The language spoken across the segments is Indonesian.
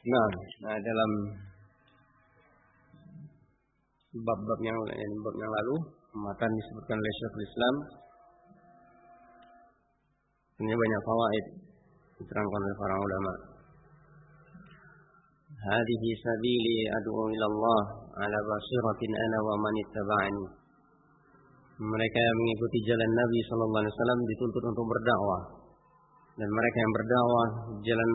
Nah, nah dalam bab-bab yang bab yang lalu matan disebutkan oleh Syekhul Islam ini banyak fawaid diterangkan oleh para ulama. Sabili ad'u ila Allah ala basiratin ana wa man ittaba'ani. Mereka yang mengikuti jalan Nabi sallallahu alaihi wasallam dituntut untuk berdakwah. Dan mereka yang berdakwah jalan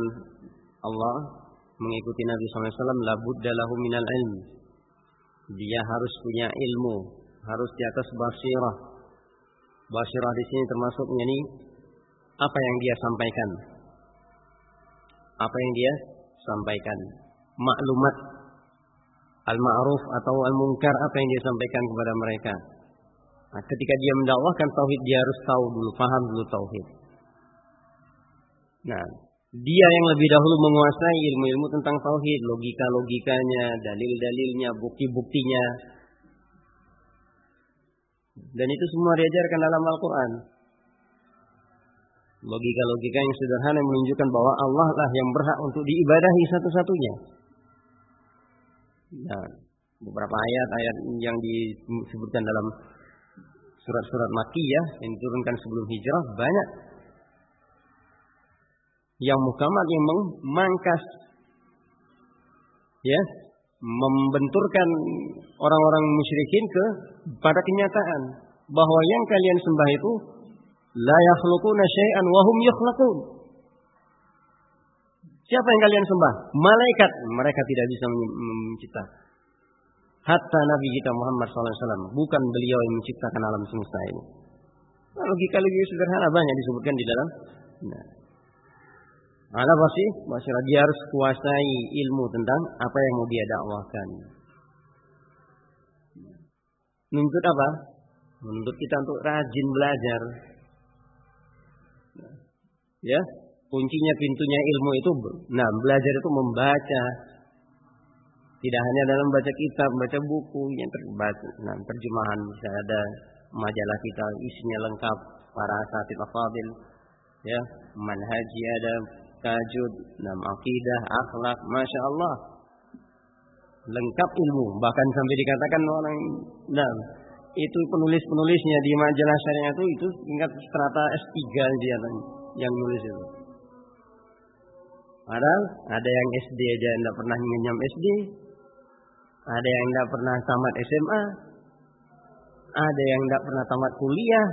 Allah mengikuti Nabi sallallahu alaihi wasallam labudda lahu minal ilm. Dia harus punya ilmu, harus di atas basirah. Basirah di sini termasuk ini apa yang dia sampaikan. Apa yang dia sampaikan. Maklumat al-ma'ruf atau al-munkar apa yang dia sampaikan kepada mereka. Nah, ketika dia mendakwahkan tauhid dia harus tahu dulu, paham dulu tauhid. Nah, dia yang lebih dahulu menguasai ilmu-ilmu tentang tauhid, logika-logikanya, dalil-dalilnya, bukti-buktinya. Dan itu semua diajarkan dalam Al-Qur'an. Logika-logika yang sederhana yang menunjukkan bahwa Allah lah yang berhak untuk diibadahi satu-satunya. Nah, beberapa ayat-ayat yang disebutkan dalam surat-surat Makkiyah yang diturunkan sebelum hijrah banyak yang mukamat yang memangkas ya membenturkan orang-orang musyrikin ke pada kenyataan bahwa yang kalian sembah itu la yakhluquna syai'an wa hum. Siapa yang kalian sembah? Malaikat. Mereka tidak bisa mencipta. Hatta Nabi kita Muhammad SAW. Bukan beliau yang menciptakan alam semesta ini. Nah, logika logika sederhana banyak disebutkan di dalam. Nah. Ala pasti, masalah dia harus kuasai ilmu tentang apa yang mau dia dakwahkan. Menuntut apa? Menuntut kita untuk rajin belajar. Ya, kuncinya pintunya ilmu itu, nah belajar itu membaca. Tidak hanya dalam baca kitab, baca buku yang terbaca, nah terjemahan bisa ada majalah kita isinya lengkap para asatid afadil ya manhaji ada tajud nam akidah akhlak masya Allah lengkap ilmu bahkan sampai dikatakan orang nah itu penulis-penulisnya di majalah syariah itu itu tingkat strata S3 dia yang nulis itu. Padahal ada yang SD aja tidak pernah ngenyam SD, ada yang tidak pernah tamat SMA, ada yang tidak pernah tamat kuliah.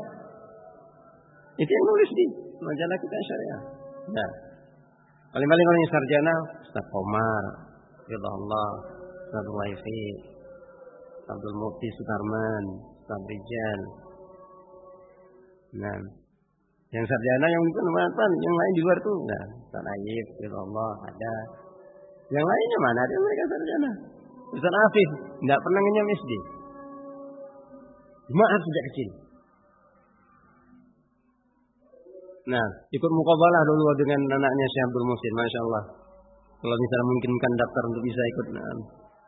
Itu yang nulis di majalah kita syariah. Nah, paling-paling orang yang sarjana, Ustaz Komar, Allah, Ustaz Waifi, Abdul Mufti Sutarman, Ustaz Rijal. Nah, yang sarjana yang bukan mantan, yang lain di luar tuh enggak. Ustaz Ayib, Allah ada. Yang lainnya mana ada mereka sarjana? Ustaz Afif enggak pernah ngenyam SD. Maaf sejak kecil. Nah, ikut mukabalah dulu dengan anaknya Syekh Abdul Musin, Masya Allah. Kalau misalnya memungkinkan daftar untuk bisa ikut, nah,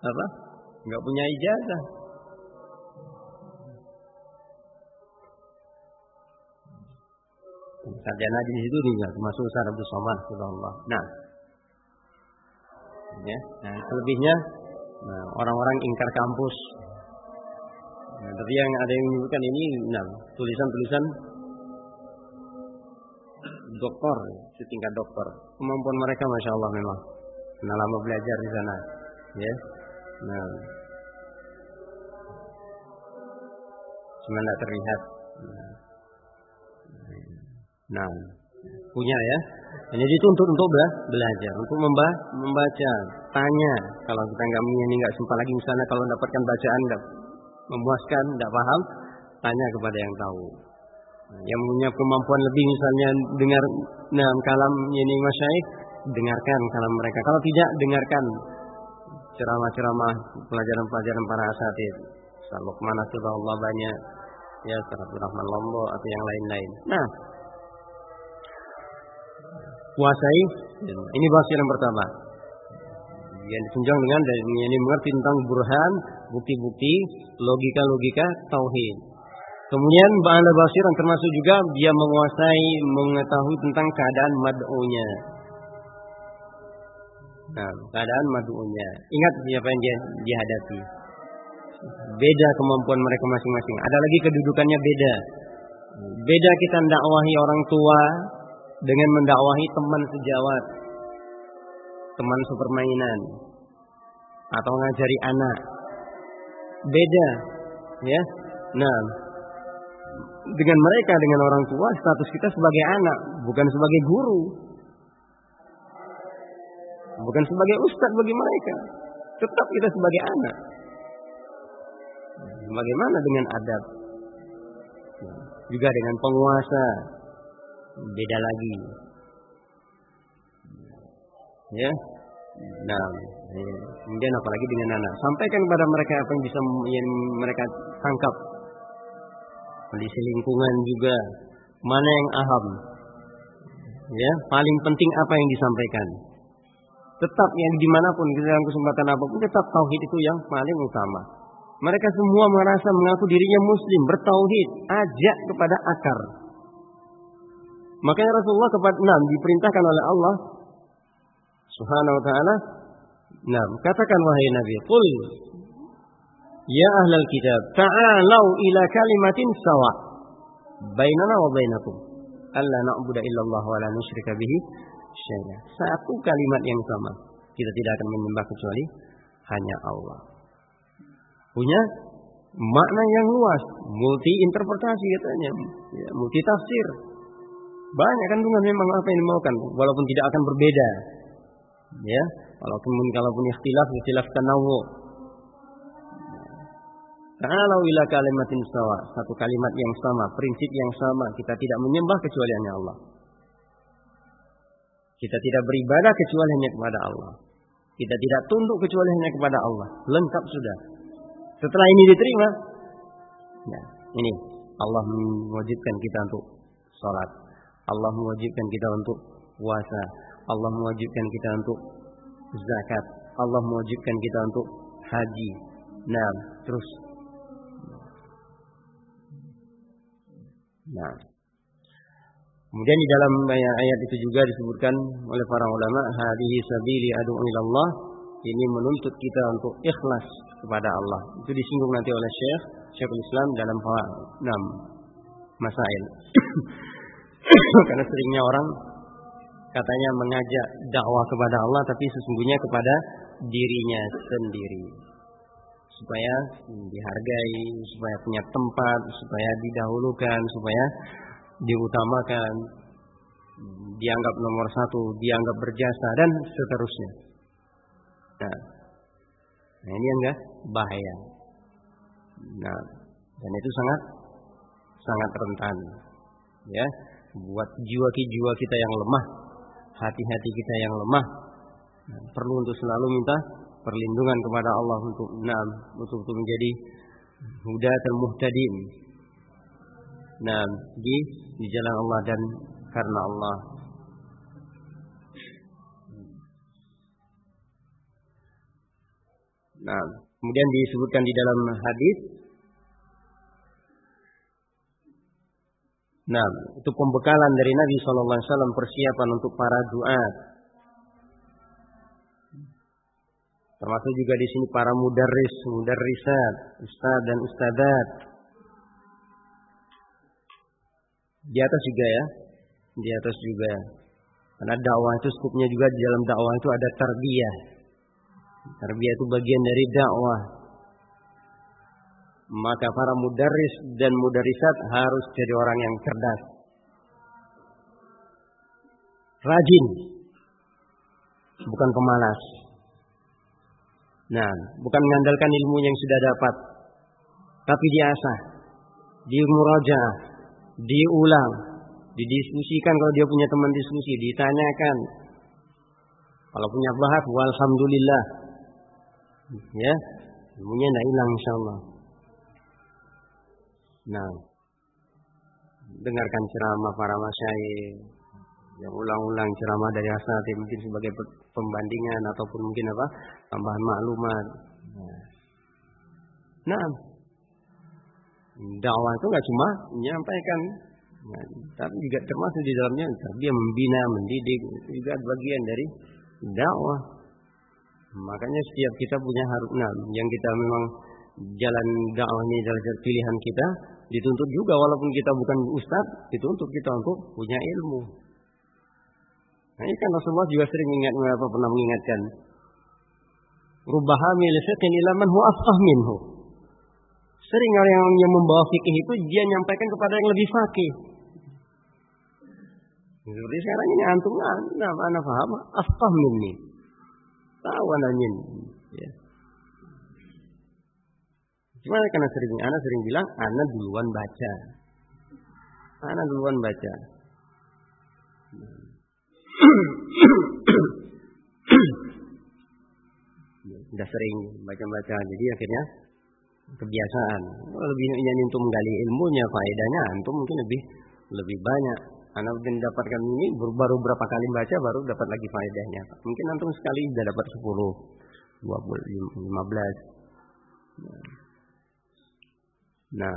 apa? Enggak punya ijazah. sarjana di situ juga termasuk Ustaz Abdul Somad Allah. Nah, ya, nah selebihnya nah, orang-orang ingkar kampus. Nah, tapi yang ada yang menyebutkan ini, nah, tulisan-tulisan doktor, setingkat dokter. Kemampuan mereka masya Allah memang. Nah, lama belajar di sana, ya. Nah, cuma tidak terlihat. Nah, Nah, punya ya. Jadi itu untuk untuk belajar, untuk memba membaca, tanya. Kalau kita nggak ini nggak sempat lagi misalnya kalau dapatkan bacaan nggak memuaskan, nggak paham, tanya kepada yang tahu. Nah, yang punya kemampuan lebih misalnya dengar nah kalam ini masyaikh, dengarkan kalam mereka. Kalau tidak dengarkan ceramah-ceramah pelajaran-pelajaran para asatid. Mana Allah banyak ya Suratul Rahman Lombo atau yang lain-lain. Nah, kuasai. Ini bahasa yang pertama. Yang ditunjang dengan dan ini mengerti tentang burhan, bukti-bukti, logika-logika tauhid. Kemudian ba'ala basiran termasuk juga dia menguasai, mengetahui tentang keadaan mad'unya. Nah, keadaan madu'unya. Ingat siapa yang dia dihadapi. Beda kemampuan mereka masing-masing. Ada lagi kedudukannya beda. Beda kita mendakwahi orang tua dengan mendakwahi teman sejawat, teman sepermainan, atau ngajari anak. Beda, ya. Nah, dengan mereka dengan orang tua status kita sebagai anak, bukan sebagai guru. Bukan sebagai ustadz bagi mereka. Tetap kita sebagai anak. Bagaimana dengan adab? Juga dengan penguasa. Beda lagi. Ya. Nah, kemudian apalagi dengan anak. Sampaikan kepada mereka apa yang bisa yang mereka tangkap. Kondisi lingkungan juga. Mana yang aham. Ya, paling penting apa yang disampaikan. Tetap yang di mana pun, dalam kesempatan apa pun, tetap tauhid itu yang paling utama. Mereka semua merasa mengaku dirinya muslim, bertauhid, ajak kepada akar. Makanya Rasulullah kepada enam diperintahkan oleh Allah Subhanahu wa taala, "Nah, katakan wahai Nabi, qul ya ahlal kitab, ta'alau ila kalimatin sawa bainana wa bainakum alla na'budu illallah wa la nusyrika bihi syai'a." Satu kalimat yang sama. Kita tidak akan menyembah kecuali hanya Allah. Punya makna yang luas, multi interpretasi katanya, ya, multi tafsir. Banyak kandungan memang apa yang dimaukan, walaupun tidak akan berbeda. Ya, walaupun kalaupun ikhtilaf, ikhtilaf tanawu. Kalau ila kalimatin sawa, satu kalimat yang sama, prinsip yang sama, kita tidak menyembah kecuali hanya Allah. Kita tidak beribadah kecuali hanya kepada Allah. Kita tidak tunduk kecuali hanya kepada Allah. Lengkap sudah. Setelah ini diterima, ya, ini Allah mewajibkan kita untuk sholat. Allah mewajibkan kita untuk puasa. Allah mewajibkan kita untuk zakat. Allah mewajibkan kita untuk haji. Nah, terus. Nah. Kemudian di dalam ayat itu juga disebutkan oleh para ulama, hadhihi sabili ad'u ilallah, ini menuntut kita untuk ikhlas kepada Allah. Itu disinggung nanti oleh Syekh Syekhul Islam dalam 6 masail. Karena seringnya orang katanya mengajak dakwah kepada Allah tapi sesungguhnya kepada dirinya sendiri. Supaya dihargai, supaya punya tempat, supaya didahulukan, supaya diutamakan, dianggap nomor satu, dianggap berjasa dan seterusnya. Nah, nah ini enggak bahaya. Nah, dan itu sangat sangat rentan, ya, buat jiwa-jiwa kita yang lemah, hati-hati kita yang lemah, nah, perlu untuk selalu minta perlindungan kepada Allah untuk nah, untuk, untuk menjadi hudatul muhtadin. Nah, di di jalan Allah dan karena Allah. Nah, kemudian disebutkan di dalam hadis Nah, itu pembekalan dari Nabi Wasallam persiapan untuk para doa. Termasuk juga di sini para mudarris, mudarrisat, ustad dan ustadat. Di atas juga ya, di atas juga. Karena dakwah itu skupnya juga di dalam dakwah itu ada tarbiyah. Tarbiyah itu bagian dari dakwah. Maka para mudaris dan mudarisat harus jadi orang yang cerdas. Rajin. Bukan pemalas. Nah, bukan mengandalkan ilmu yang sudah dapat. Tapi diasah. Dimurajaah. Diulang. Didiskusikan kalau dia punya teman diskusi. Ditanyakan. Kalau punya bahas, walhamdulillah. Ya, ilmunya tidak hilang insya Allah. Nah, dengarkan ceramah para masyayikh yang ulang-ulang ceramah dari asal mungkin sebagai pembandingan ataupun mungkin apa tambahan maklumat. Nah, dakwah itu nggak cuma menyampaikan, nah, tapi juga termasuk di dalamnya dia membina, mendidik, itu juga bagian dari dakwah. Makanya setiap kita punya harus nah, yang kita memang jalan dakwah ini adalah pilihan kita, dituntut juga walaupun kita bukan ustaz, dituntut kita untuk punya ilmu. Nah, ini kan Rasulullah juga sering ingat apa pernah mengingatkan. Rubahami fiqhin ila man huwa afqah minhu. Sering orang yang membawa fikih itu dia nyampaikan kepada yang lebih fakih. Seperti sekarang ini antum nah, mana paham afqah minni. Tahu anaknya. Ya. Cuma karena sering anak sering bilang anak duluan baca. Anak duluan baca. Sudah sering baca-baca jadi akhirnya kebiasaan. Lebih antum menggali ilmunya, faedahnya antum mungkin lebih lebih banyak. Anak mendapatkan ini baru berapa kali baca baru dapat lagi faedahnya. Mungkin antum sekali sudah dapat 10, 20, 15. Nah,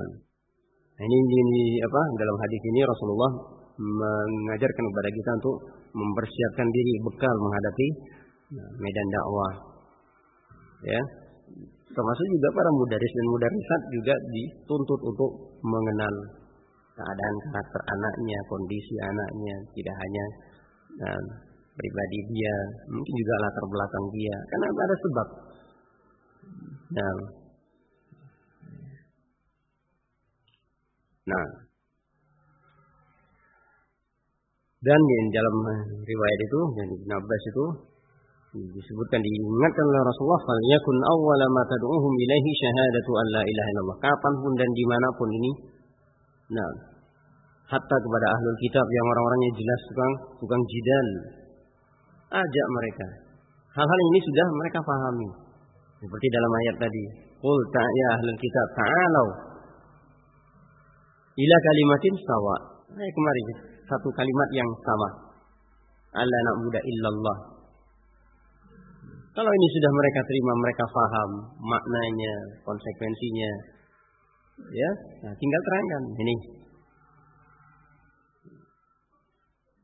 ini, ini apa dalam hadis ini Rasulullah mengajarkan kepada kita untuk mempersiapkan diri bekal menghadapi nah, medan dakwah. Ya. Termasuk juga para mudaris dan mudarisat juga dituntut untuk mengenal keadaan karakter anaknya, kondisi anaknya, tidak hanya nah, pribadi dia, mungkin juga latar belakang dia, karena ada sebab. Nah, Nah, dan di dalam riwayat itu yang Ibn Abbas itu disebutkan diingatkan oleh Rasulullah fal yakun awwala ma tad'uhum ilaihi syahadatu an la ilaha illallah. Kapan pun dan di mana pun ini nah hatta kepada ahlul kitab yang orang-orangnya jelas tukang tukang jidal ajak mereka. Hal-hal ini sudah mereka pahami seperti dalam ayat tadi qul ta ya ahlul kitab ta'alau ila kalimatin sawa. Nah, kemarin satu kalimat yang sama. Allah na'budu illallah. Kalau ini sudah mereka terima, mereka faham maknanya, konsekuensinya. Ya, nah, tinggal terangkan ini.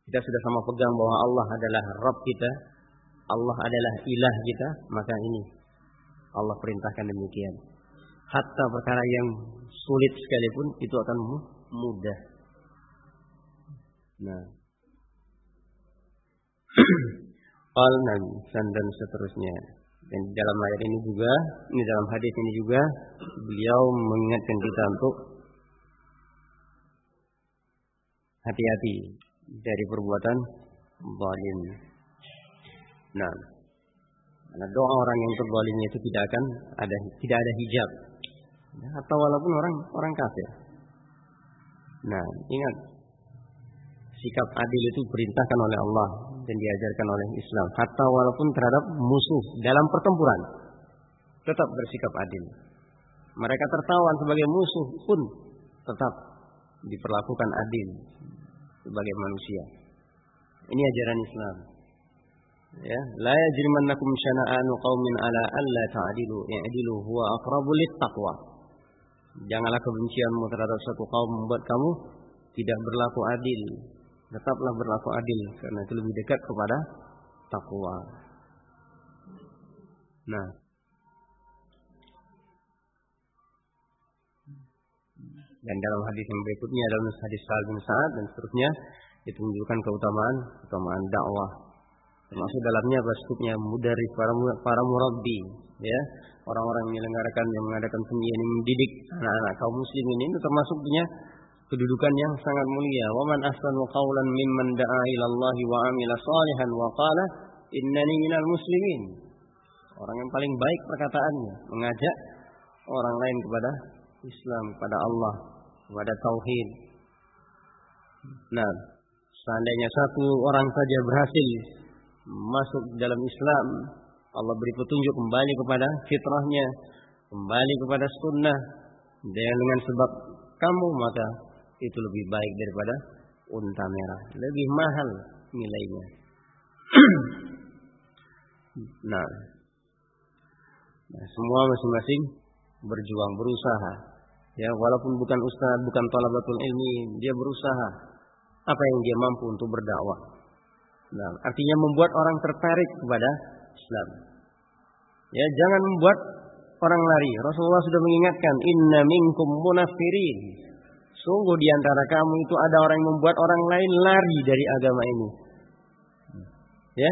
Kita sudah sama pegang bahwa Allah adalah Rabb kita, Allah adalah ilah kita, maka ini Allah perintahkan demikian. Hatta perkara yang sulit sekalipun itu akan mudah. Nah. Al dan seterusnya. Dan dalam ayat ini juga, ini dalam hadis ini juga, beliau mengingatkan kita untuk hati-hati dari perbuatan zalim. Nah, karena doa orang yang terzalimnya itu tidak akan ada tidak ada hijab Ya, atau walaupun orang orang kafir. Nah, ingat sikap adil itu perintahkan oleh Allah dan diajarkan oleh Islam. Hatta walaupun terhadap musuh dalam pertempuran tetap bersikap adil. Mereka tertawan sebagai musuh pun tetap diperlakukan adil sebagai manusia. Ini ajaran Islam. Ya, la yajrimannakum syana'anu qaumin ala alla ta'dilu, i'dilu huwa aqrabu taqwa. Janganlah kebencianmu terhadap satu kaum membuat kamu tidak berlaku adil. Tetaplah berlaku adil karena itu lebih dekat kepada takwa. Nah, dan dalam hadis yang berikutnya dalam hadis Sa'ad bin Sa'ad dan seterusnya itu menunjukkan keutamaan keutamaan dakwah. Termasuk dalamnya basuknya mudaris para para murabbi ya. Orang-orang yang menyelenggarakan yang mengadakan seni ini mendidik anak-anak kaum muslimin ini termasuk punya kedudukan yang sangat mulia. Wa man ahsanu qawlan mimman da'a ila Allah wa amila salihan wa qala innani minal muslimin. Orang yang paling baik perkataannya mengajak orang lain kepada Islam, kepada Allah, kepada tauhid. Nah, seandainya satu orang saja berhasil masuk dalam Islam, Allah beri petunjuk kembali kepada fitrahnya, kembali kepada sunnah. Dan dengan sebab kamu maka itu lebih baik daripada unta merah, lebih mahal nilainya. nah, nah, semua masing-masing berjuang, berusaha. Ya, walaupun bukan ustaz, bukan talabatul ilmi, dia berusaha apa yang dia mampu untuk berdakwah. Nah, artinya membuat orang tertarik kepada Islam. Ya, jangan membuat orang lari. Rasulullah sudah mengingatkan, "Inna minkum munafirin." Sungguh di antara kamu itu ada orang yang membuat orang lain lari dari agama ini. Ya,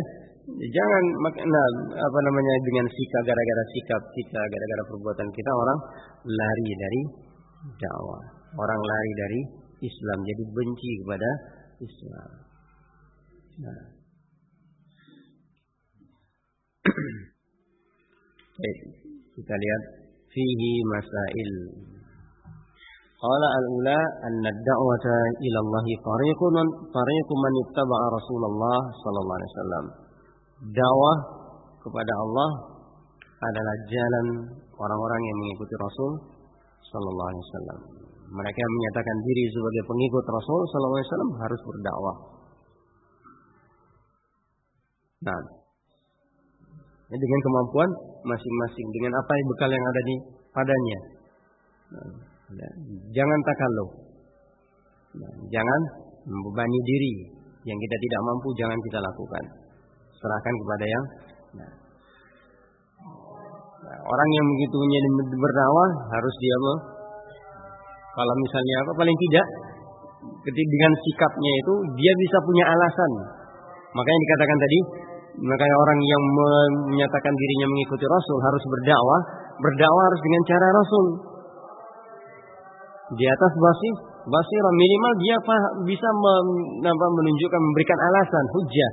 jangan nah, apa namanya dengan sikap gara-gara sikap kita, gara-gara perbuatan kita orang lari dari dakwah. Orang lari dari Islam jadi benci kepada Islam. Nah. Kita lihat fihi masail. Qala al-ula anna ad-da'wata ila Allah tariqun tariqun man ittaba'a Rasulullah sallallahu alaihi wasallam. Dakwah kepada Allah adalah jalan orang-orang yang mengikuti Rasul sallallahu alaihi wasallam. Mereka yang menyatakan diri sebagai pengikut Rasul sallallahu alaihi wasallam harus berdakwah. Nah, dengan kemampuan masing-masing, dengan apa yang bekal yang ada di padanya. Nah, ya. Jangan takalluh. Nah, jangan membebani diri yang kita tidak mampu jangan kita lakukan. Serahkan kepada yang nah. Orang yang begitu berdakwah harus dia kalau misalnya apa paling tidak ketika dengan sikapnya itu dia bisa punya alasan. Makanya dikatakan tadi Makanya orang yang menyatakan dirinya mengikuti Rasul harus berdakwah. Berdakwah harus dengan cara Rasul. Di atas basis basir minimal dia bisa menunjukkan memberikan alasan hujah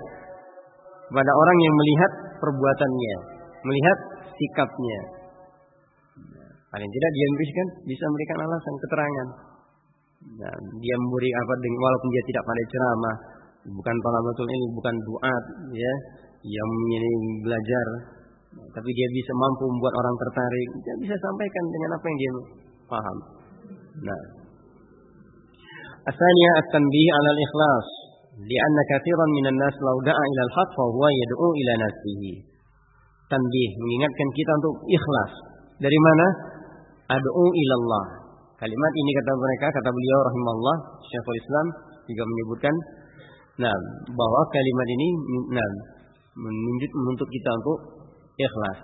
kepada orang yang melihat perbuatannya, melihat sikapnya. Paling tidak dia memberikan bisa memberikan alasan keterangan. Nah, dia memberi apa walaupun dia tidak pada ceramah, bukan talabatul ini, bukan doa, ya, yang ini belajar, tapi dia bisa mampu membuat orang tertarik, dia bisa sampaikan dengan apa yang dia paham. Nah, at-tanbih 'ala al-ikhlas, li'anna katsiran minan nas law da'a ila al-haq fa huwa yad'u ila nafsihi. Tanbih mengingatkan kita untuk ikhlas. Dari mana? Ad'u ila Allah. Kalimat ini kata mereka, kata beliau rahimahullah, Syekhul Islam juga menyebutkan nah bahwa kalimat ini nah menunjuk menuntut kita untuk ikhlas.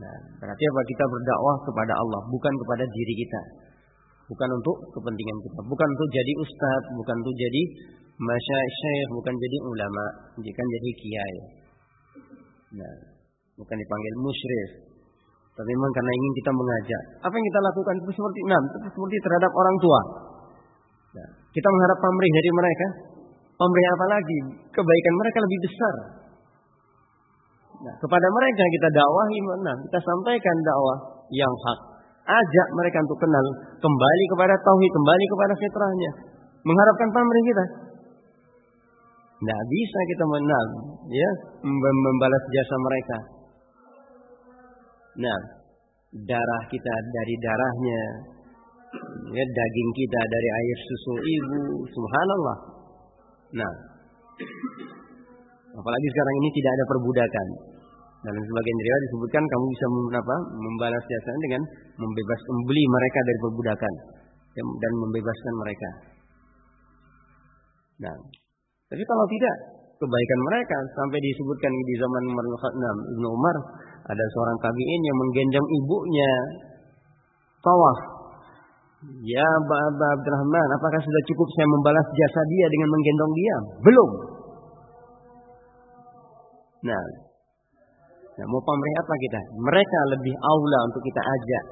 Nah, berarti apa? Kita berdakwah kepada Allah, bukan kepada diri kita. Bukan untuk kepentingan kita, bukan untuk jadi ustadz, bukan untuk jadi masyaikh, bukan jadi ulama, bukan jadi kiai. Nah, bukan dipanggil musyrif. Tapi memang karena ingin kita mengajak. Apa yang kita lakukan itu seperti enam, seperti terhadap orang tua. Nah, kita mengharap pamrih dari mereka. Pamrih apa lagi? Kebaikan mereka lebih besar Nah, kepada mereka kita dakwahi, nah, kita sampaikan dakwah yang hak. Ajak mereka untuk kenal kembali kepada tauhid, kembali kepada fitrahnya. Mengharapkan pamrih kita. Tidak bisa kita menang, ya, membalas jasa mereka. Nah, darah kita dari darahnya, ya, daging kita dari air susu ibu, subhanallah. Nah, apalagi sekarang ini tidak ada perbudakan. Dalam sebagian riwayat disebutkan kamu bisa apa, membalas jasa dengan membebas membeli mereka dari perbudakan dan membebaskan mereka. Nah, tapi kalau tidak kebaikan mereka sampai disebutkan di zaman Umar bin Umar ada seorang tabi'in yang menggendong ibunya tawaf. Ya Aba Abdurrahman, apakah sudah cukup saya membalas jasa dia dengan menggendong dia? Belum. Nah, Nah, mau apa kita? Mereka lebih aula untuk kita ajak,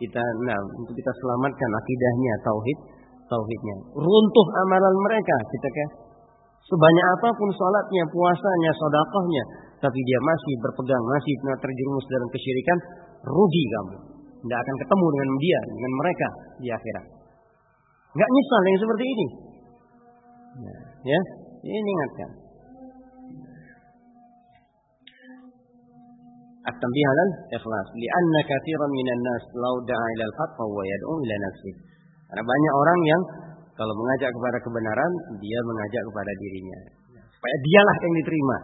kita nah untuk kita selamatkan akidahnya, tauhid, tauhidnya. Runtuh amalan mereka kita kan sebanyak apa pun sholatnya, puasanya, sodakohnya, tapi dia masih berpegang, masih terjerumus dalam kesyirikan, rugi kamu. Tidak akan ketemu dengan dia, dengan mereka di akhirat. Gak nyesal yang seperti ini. Nah, ya, ini ingatkan. At-tanbih alal ikhlas. Lianna katsiran minan nas law da'a ila al-haq wa yad'u ila nafsi. Karena banyak orang yang kalau mengajak kepada kebenaran, dia mengajak kepada dirinya. Supaya dialah yang diterima.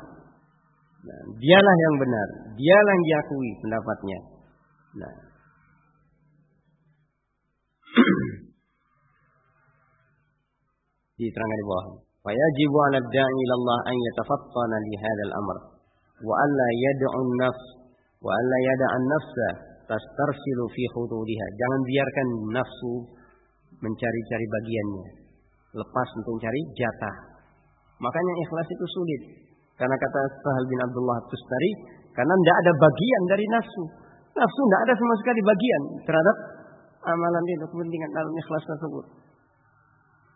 Nah, dialah yang benar, dialah yang diakui pendapatnya. Nah. Diterangkan di bawah. Fayajibu 'ala da'i ila Allah an yatafattana li hadzal amr wa alla yad'u an-nafs Wa yada'an nafsa tastarsilu fi. Jangan biarkan nafsu mencari-cari bagiannya. Lepas untuk mencari jatah. Makanya ikhlas itu sulit. Karena kata Sahal bin Abdullah Tustari, karena tidak ada bagian dari nafsu. Nafsu tidak ada sama sekali bagian terhadap amalan itu kepentingan dalam ikhlas tersebut.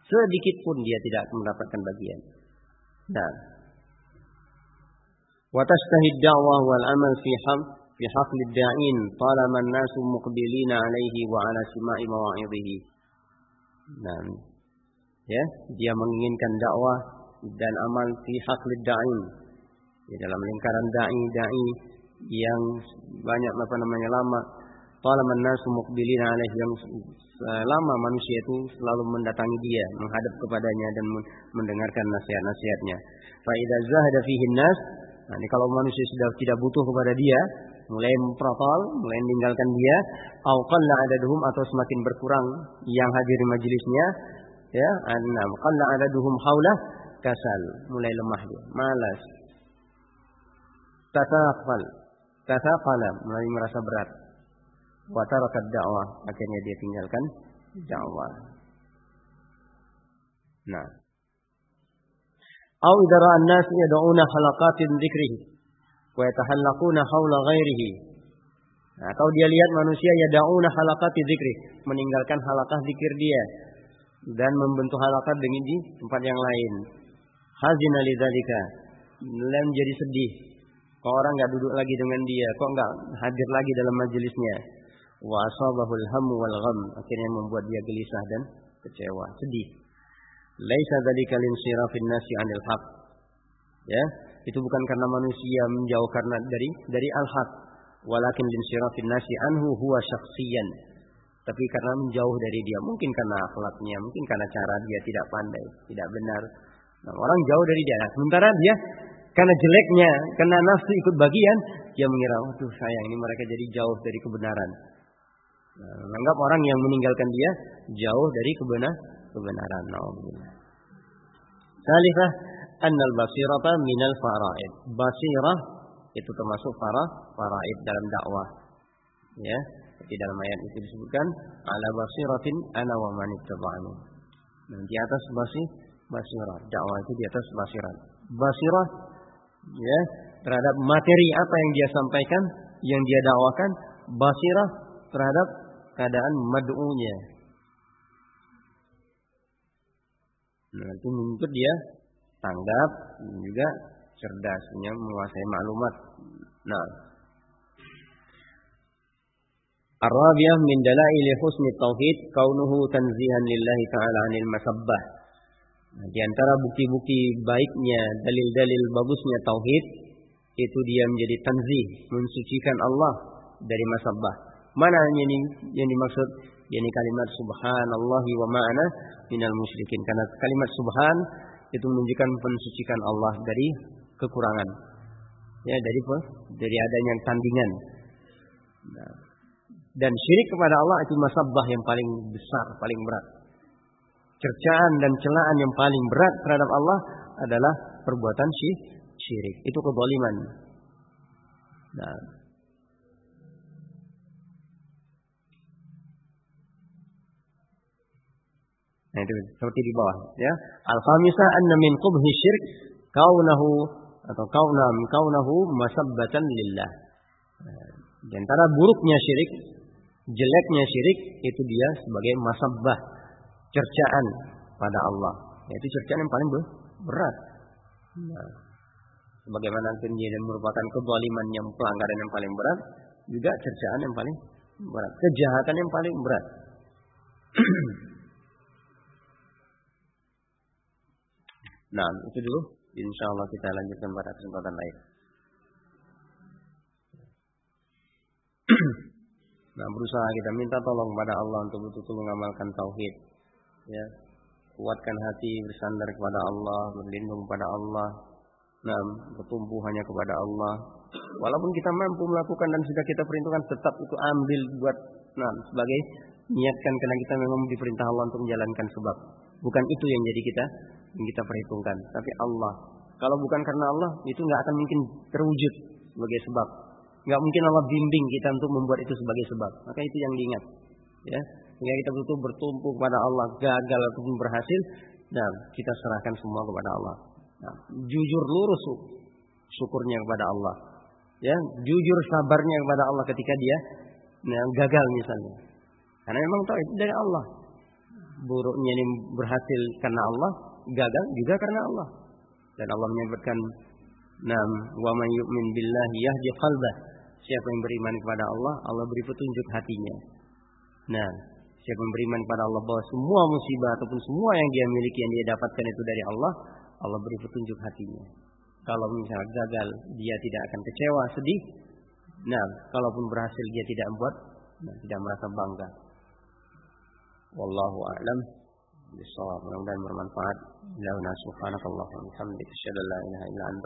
Sedikit pun dia tidak mendapatkan bagian. Nah. وتجتهد الدعوة والعمل في حق في حقل الداعين طالما الناس مقبلين عليه وعلى سماع مواعظه. Nah, ya, dia menginginkan dakwah dan amal fi haql da'in. Di dalam lingkaran dai dai yang banyak apa namanya lama Talama nasu muqbilin alaih yang selama manusia itu selalu mendatangi dia, menghadap kepadanya dan mendengarkan nasihat-nasihatnya. Fa idza zahada fihi nas, nah ini kalau manusia sudah tidak butuh kepada dia, mulai memprotol, mulai meninggalkan dia, au qalla adaduhum atau semakin berkurang yang hadir di majelisnya, ya, annam qalla adaduhum haula kasal, mulai lemah dia, malas. Tataqal, tataqala, mulai merasa berat. Watarakat dakwah akhirnya dia tinggalkan dakwah nah أو إذا رأى الناس يدعون حلقات ذكره ويتحلقون حول غيره Nah, atau dia lihat manusia ya dauna halakati zikri, meninggalkan halakah zikir dia dan membentuk halakat dengan di tempat yang lain. Hazina lidzalika. Dan jadi sedih. Kok orang nggak duduk lagi dengan dia, kok nggak hadir lagi dalam majelisnya wa asabahul ham wal gham akhirnya membuat dia gelisah dan kecewa sedih laisa dzalika linsirafin nasi 'anil haq. Ya itu bukan karena manusia menjauh karena dari dari al haq walakin linsirafin nasi anhu huwa syakhsiyan. Tapi karena menjauh dari dia mungkin karena akhlaknya mungkin karena cara dia tidak pandai tidak benar. Nah, orang jauh dari dia. Nah, sementara dia karena jeleknya karena nafsu ikut bagian dia mengira waduh sayang ini mereka jadi jauh dari kebenaran. Nah, menganggap orang yang meninggalkan dia jauh dari kebenar kebenaran. Salifah annal basirata minal faraid. Basirah itu termasuk para faraid dalam dakwah. Ya, seperti dalam ayat itu disebutkan ala basiratin ana wa man ittaba'ani. Dan di atas basi basirah. Dakwah itu di atas basirat. Basirah ya terhadap materi apa yang dia sampaikan, yang dia dakwakan, basirah terhadap keadaan mad'unya. Itu menuntut dia tanggap juga cerdas, punya menguasai maklumat. Nah, Ar-Rabi'ah min dalail husni tauhid kaunuhu tanzihan lillahi ta'ala 'anil masabbah. Nah, di antara bukti-bukti baiknya, dalil-dalil bagusnya tauhid itu dia menjadi tanzih, mensucikan Allah dari masabbah. Mana yang, yang dimaksud? Yani kalimat subhanallahi wa ma'ana minal musyrikin. Karena kalimat subhan itu menunjukkan pensucikan Allah dari kekurangan. Ya, dari dari adanya tandingan. Nah, dan syirik kepada Allah itu masabbah yang paling besar, paling berat. Cercaan dan celaan yang paling berat terhadap Allah adalah perbuatan syirik. Itu keboliman. Nah, Nah itu seperti di bawah ya. Al-khamisah anna min qubhi syirk kaunahu atau kaunam kaunahu masabbatan lillah. Nah, di antara buruknya syirik, jeleknya syirik itu dia sebagai masabbah, cercaan pada Allah. Yaitu cercaan yang paling berat. Nah, sebagaimana dia merupakan kezaliman yang pelanggaran yang paling berat, juga cercaan yang paling berat, kejahatan yang paling berat. Nah, itu dulu. Insya Allah kita lanjutkan pada kesempatan lain. nah, berusaha kita minta tolong pada Allah untuk betul-betul mengamalkan tauhid. Ya, kuatkan hati bersandar kepada Allah, berlindung kepada Allah. Nah, bertumbuh hanya kepada Allah. Walaupun kita mampu melakukan dan sudah kita perintahkan, tetap itu ambil buat nah sebagai niatkan karena kita memang diperintah Allah untuk menjalankan sebab. Bukan itu yang jadi kita yang kita perhitungkan, tapi Allah. Kalau bukan karena Allah, itu nggak akan mungkin terwujud sebagai sebab. Nggak mungkin Allah bimbing kita untuk membuat itu sebagai sebab. Maka itu yang diingat. Ya, sehingga kita betul bertumpu kepada Allah, gagal ataupun berhasil, dan kita serahkan semua kepada Allah. Nah, jujur lurus syukurnya kepada Allah. Ya, jujur sabarnya kepada Allah ketika dia nah, gagal misalnya. Karena memang tahu itu dari Allah. Buruknya ini berhasil karena Allah, gagal juga karena Allah. Dan Allah menyebutkan Nam wa man yu'min billahi yahdi qalbah. Siapa yang beriman kepada Allah, Allah beri petunjuk hatinya. Nah, siapa yang beriman kepada Allah bahwa semua musibah ataupun semua yang dia miliki yang dia dapatkan itu dari Allah, Allah beri petunjuk hatinya. Kalau misalnya gagal, dia tidak akan kecewa, sedih. Nah, kalaupun berhasil dia tidak membuat, nah, tidak merasa bangga. Wallahu a'lam bishawab. Mudah-mudahan bermanfaat. Ila subhanakallah wa bihamdika asyhadu an la ilaha illa anta